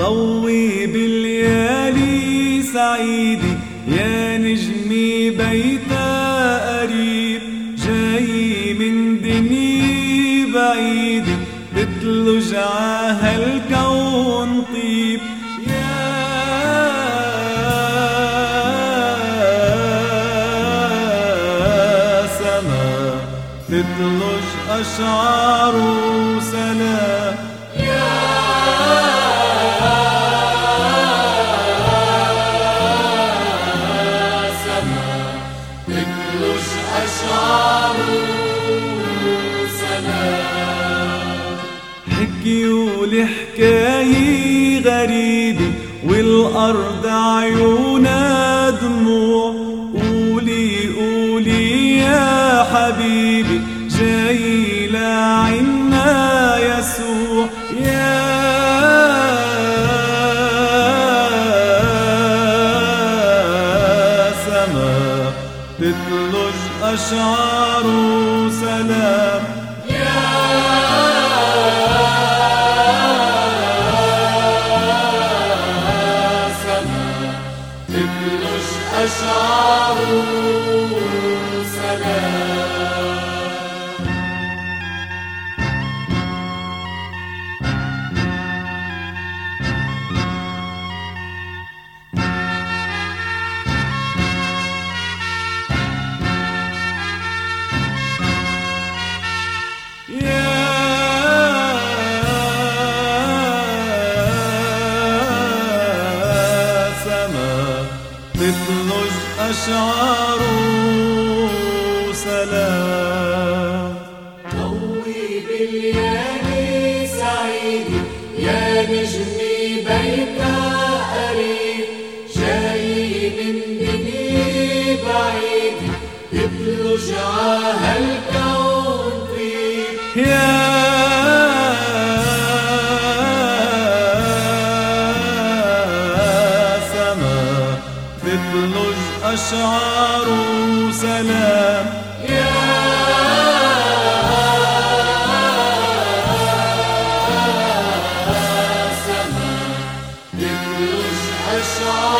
ضوي بالليالي سعيدي يا نجمي بيتا قريب جاي من دنيا بعيدة بتلج هالكون طيب. يا سما تتلج أشعار وسلام حكيولي حكاية غريبة والأرض عيونا دموع. قولي قولي يا حبيبي جاي لعنا يسوع. يا سما تتلج أشعار وسلام أشعار سلام. تتلج أشعار سلام. ضوي بالليالي سعيدي يا نجمي بيتا. تتلج أشعار سلام. تتلج أشعار